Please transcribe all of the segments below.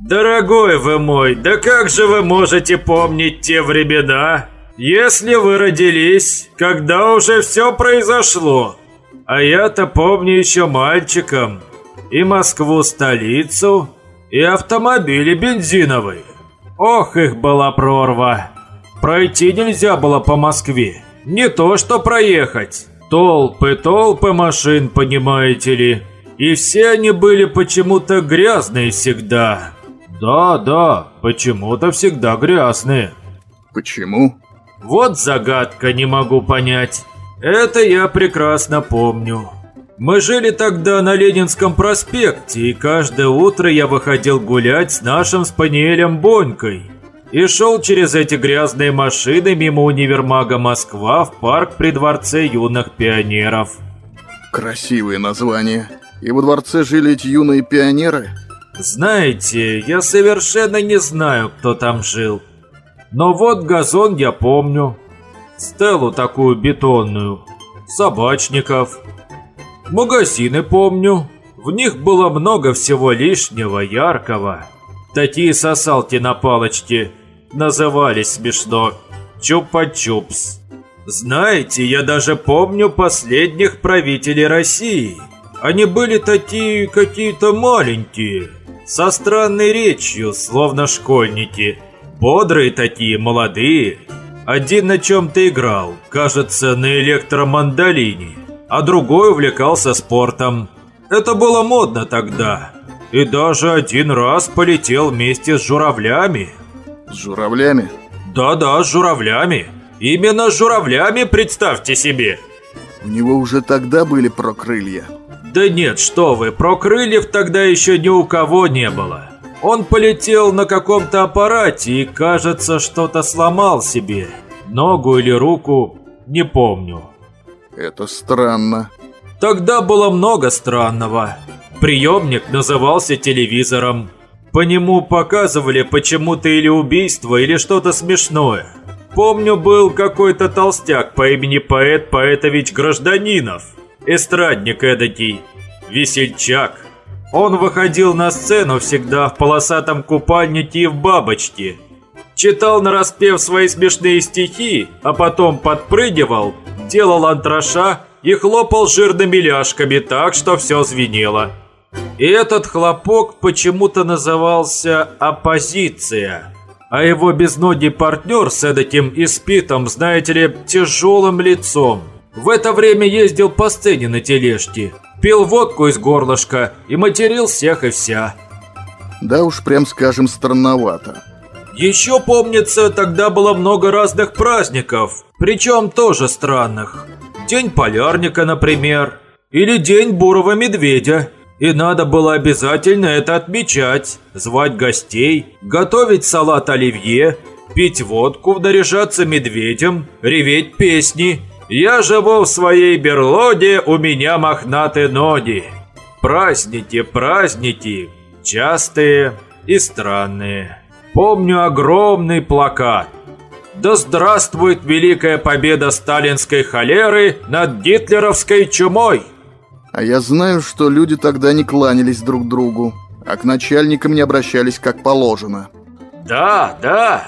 Дорогой вы мой, да как же вы можете помнить те времена, если вы родились, когда уже все произошло? А я-то помню еще мальчиком и Москву-столицу, и автомобили бензиновые. Ох, их была прорва. Пройти нельзя было по Москве. Не то что проехать. Толпы, толпы машин, понимаете ли. И все они были почему-то грязные всегда. Да, да, почему-то всегда грязные. Почему? Вот загадка, не могу понять. Это я прекрасно помню. Мы жили тогда на Ленинском проспекте, и каждое утро я выходил гулять с нашим спаниелем Бонькой. И шел через эти грязные машины мимо универмага Москва в парк при Дворце юных пионеров. Красивые названия. И во дворце жили эти юные пионеры? Знаете, я совершенно не знаю, кто там жил. Но вот газон я помню. Стелу такую бетонную. Собачников. Магазины помню. В них было много всего лишнего, яркого. Такие сосалки на палочке назывались смешно. Чупа-чупс. Знаете, я даже помню последних правителей России. Они были такие какие-то маленькие со странной речью, словно школьники. Бодрые такие, молодые. Один на чем-то играл, кажется, на электромандолине, а другой увлекался спортом. Это было модно тогда. И даже один раз полетел вместе с журавлями. С журавлями? Да-да, с журавлями. Именно с журавлями, представьте себе. У него уже тогда были прокрылья. Да нет, что вы, про крыльев тогда еще ни у кого не было. Он полетел на каком-то аппарате и, кажется, что-то сломал себе. Ногу или руку, не помню. Это странно. Тогда было много странного. Приемник назывался телевизором. По нему показывали почему-то или убийство, или что-то смешное. Помню, был какой-то толстяк по имени Поэт Поэтович Гражданинов – эстрадник эдакий, весельчак. Он выходил на сцену всегда в полосатом купальнике и в бабочке. Читал нараспев свои смешные стихи, а потом подпрыгивал, делал антраша и хлопал жирными ляжками так, что все звенело. И этот хлопок почему-то назывался «Оппозиция». А его безногий партнер с эдаким испитом, знаете ли, тяжелым лицом – в это время ездил по сцене на тележке, пил водку из горлышка и материл всех и вся. Да уж, прям скажем, странновато. Еще, помнится, тогда было много разных праздников, причем тоже странных. День полярника, например, или День бурого медведя. И надо было обязательно это отмечать, звать гостей, готовить салат оливье, пить водку, наряжаться медведем, реветь песни – я живу в своей берлоге, у меня мохнатые ноги. Праздники, праздники, частые и странные. Помню огромный плакат. Да здравствует великая победа сталинской холеры над гитлеровской чумой! А я знаю, что люди тогда не кланялись друг другу, а к начальникам не обращались как положено. Да, да.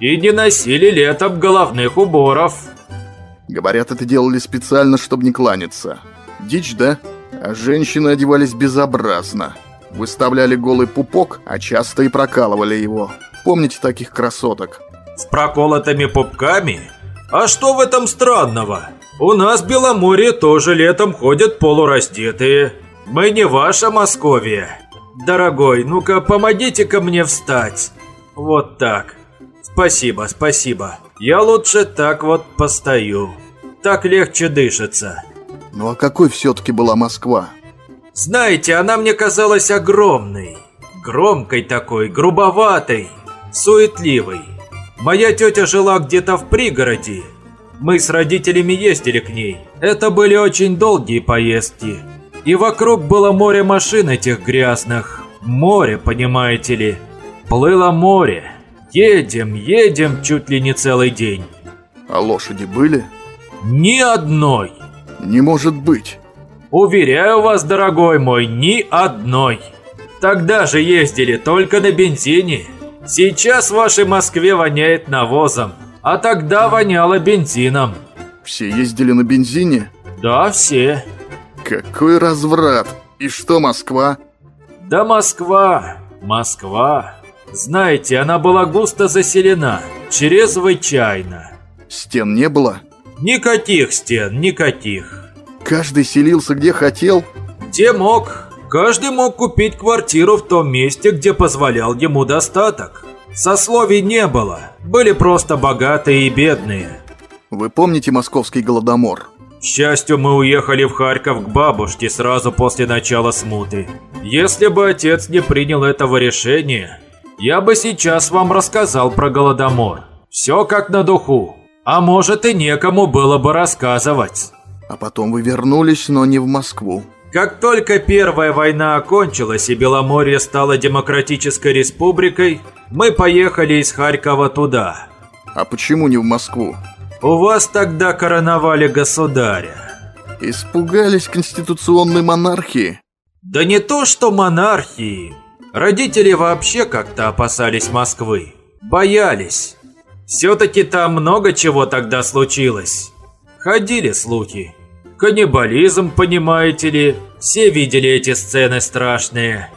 И не носили летом головных уборов. Говорят, это делали специально, чтобы не кланяться. Дичь, да? А женщины одевались безобразно. Выставляли голый пупок, а часто и прокалывали его. Помните таких красоток? С проколотыми пупками? А что в этом странного? У нас в Беломорье тоже летом ходят полураздетые. Мы не ваша Московия. Дорогой, ну-ка помогите-ка мне встать. Вот так. Спасибо, спасибо. Я лучше так вот постою. Так легче дышится. Ну а какой все-таки была Москва? Знаете, она мне казалась огромной. Громкой такой, грубоватой, суетливой. Моя тетя жила где-то в пригороде. Мы с родителями ездили к ней. Это были очень долгие поездки. И вокруг было море машин этих грязных. Море, понимаете ли. Плыло море. Едем, едем чуть ли не целый день. А лошади были? Ни одной. Не может быть. Уверяю вас, дорогой мой, ни одной. Тогда же ездили только на бензине. Сейчас в вашей Москве воняет навозом, а тогда воняло бензином. Все ездили на бензине? Да, все. Какой разврат! И что Москва? Да Москва, Москва. Знаете, она была густо заселена, чрезвычайно. Стен не было? Никаких стен, никаких. Каждый селился где хотел? Где мог. Каждый мог купить квартиру в том месте, где позволял ему достаток. Сословий не было, были просто богатые и бедные. Вы помните московский голодомор? К счастью, мы уехали в Харьков к бабушке сразу после начала смуты. Если бы отец не принял этого решения, я бы сейчас вам рассказал про голодомор. Все как на духу. А может и некому было бы рассказывать. А потом вы вернулись, но не в Москву. Как только Первая война окончилась и Беломорье стало демократической республикой, мы поехали из Харькова туда. А почему не в Москву? У вас тогда короновали государя. Испугались конституционной монархии? Да не то, что монархии. Родители вообще как-то опасались Москвы. Боялись. Все-таки там много чего тогда случилось. Ходили слухи. Каннибализм, понимаете ли. Все видели эти сцены страшные.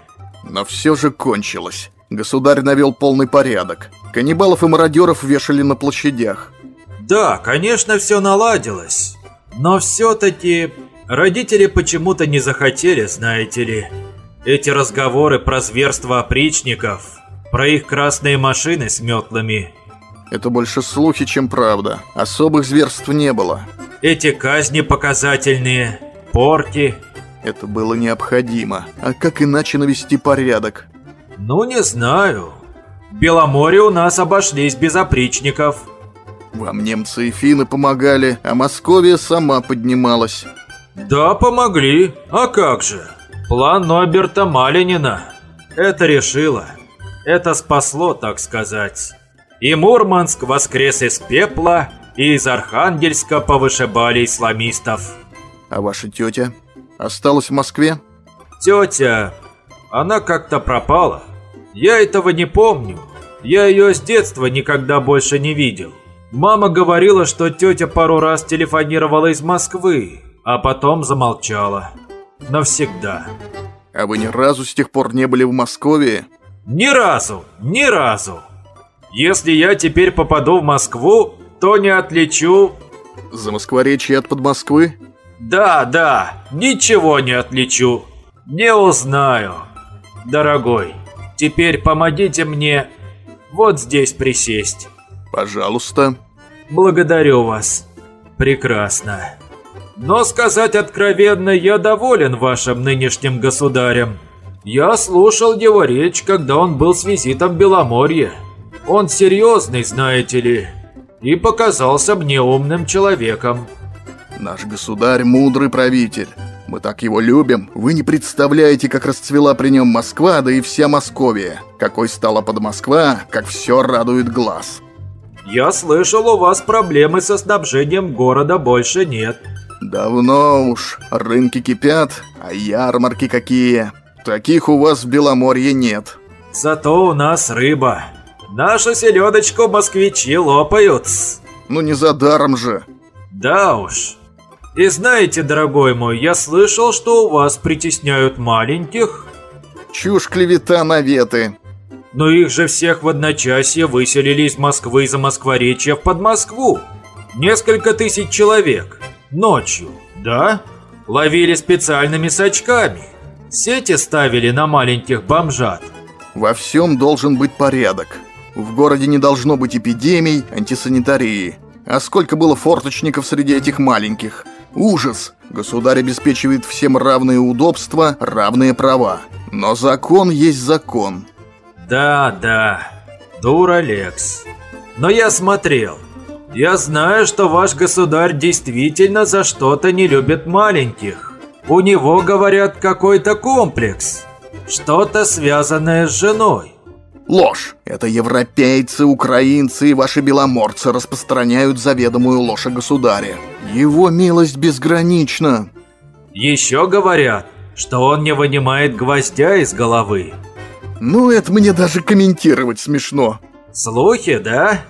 Но все же кончилось. Государь навел полный порядок. Каннибалов и мародеров вешали на площадях. Да, конечно, все наладилось. Но все-таки родители почему-то не захотели, знаете ли. Эти разговоры про зверство опричников, про их красные машины с метлами. Это больше слухи, чем правда. Особых зверств не было. Эти казни показательные, порки. Это было необходимо. А как иначе навести порядок? Ну, не знаю. В Беломоре у нас обошлись без опричников. Вам немцы и финны помогали, а Московия сама поднималась. Да, помогли. А как же? План Ноберта Малинина. Это решило. Это спасло, так сказать. И Мурманск воскрес из пепла, и из Архангельска повышибали исламистов. А ваша тетя осталась в Москве? Тетя, она как-то пропала. Я этого не помню. Я ее с детства никогда больше не видел. Мама говорила, что тетя пару раз телефонировала из Москвы, а потом замолчала. Навсегда. А вы ни разу с тех пор не были в Москве? Ни разу, ни разу. Если я теперь попаду в Москву, то не отличу... За Москворечье от Подмосквы? Да, да, ничего не отличу. Не узнаю. Дорогой, теперь помогите мне вот здесь присесть. Пожалуйста. Благодарю вас. Прекрасно. Но сказать откровенно, я доволен вашим нынешним государем. Я слушал его речь, когда он был с визитом в Беломорье. Он серьезный, знаете ли, и показался мне умным человеком. Наш государь мудрый правитель. Мы так его любим. Вы не представляете, как расцвела при нем Москва, да и вся Московия. Какой стала под Москва, как все радует глаз. Я слышал, у вас проблемы со снабжением города больше нет. Давно уж. Рынки кипят, а ярмарки какие. Таких у вас в Беломорье нет. Зато у нас рыба. Нашу селедочку москвичи лопают. Ну не за даром же. Да уж. И знаете, дорогой мой, я слышал, что у вас притесняют маленьких. Чушь, клевета, наветы. Но их же всех в одночасье выселили из Москвы за Москворечья в под Москву. Несколько тысяч человек. Ночью, да? Ловили специальными сачками. Сети ставили на маленьких бомжат. Во всем должен быть порядок. В городе не должно быть эпидемий, антисанитарии. А сколько было форточников среди этих маленьких? Ужас! Государь обеспечивает всем равные удобства, равные права. Но закон есть закон. Да, да, дура Лекс. Но я смотрел. Я знаю, что ваш государь действительно за что-то не любит маленьких. У него, говорят, какой-то комплекс. Что-то связанное с женой. Ложь. Это европейцы, украинцы и ваши беломорцы распространяют заведомую ложь о государе. Его милость безгранична. Еще говорят, что он не вынимает гвоздя из головы. Ну, это мне даже комментировать смешно. Слухи, да?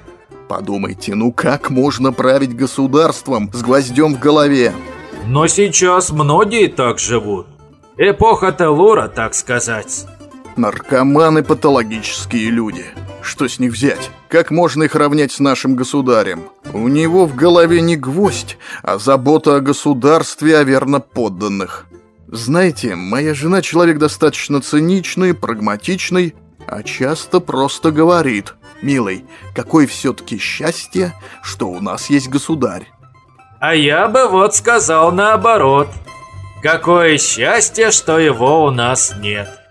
Подумайте, ну как можно править государством с гвоздем в голове? Но сейчас многие так живут. Эпоха Телура, так сказать. Наркоманы патологические люди. Что с них взять? Как можно их равнять с нашим государем? У него в голове не гвоздь, а забота о государстве, о верно подданных. Знаете, моя жена человек достаточно циничный, прагматичный, а часто просто говорит, «Милый, какое все-таки счастье, что у нас есть государь». А я бы вот сказал наоборот. Какое счастье, что его у нас нет.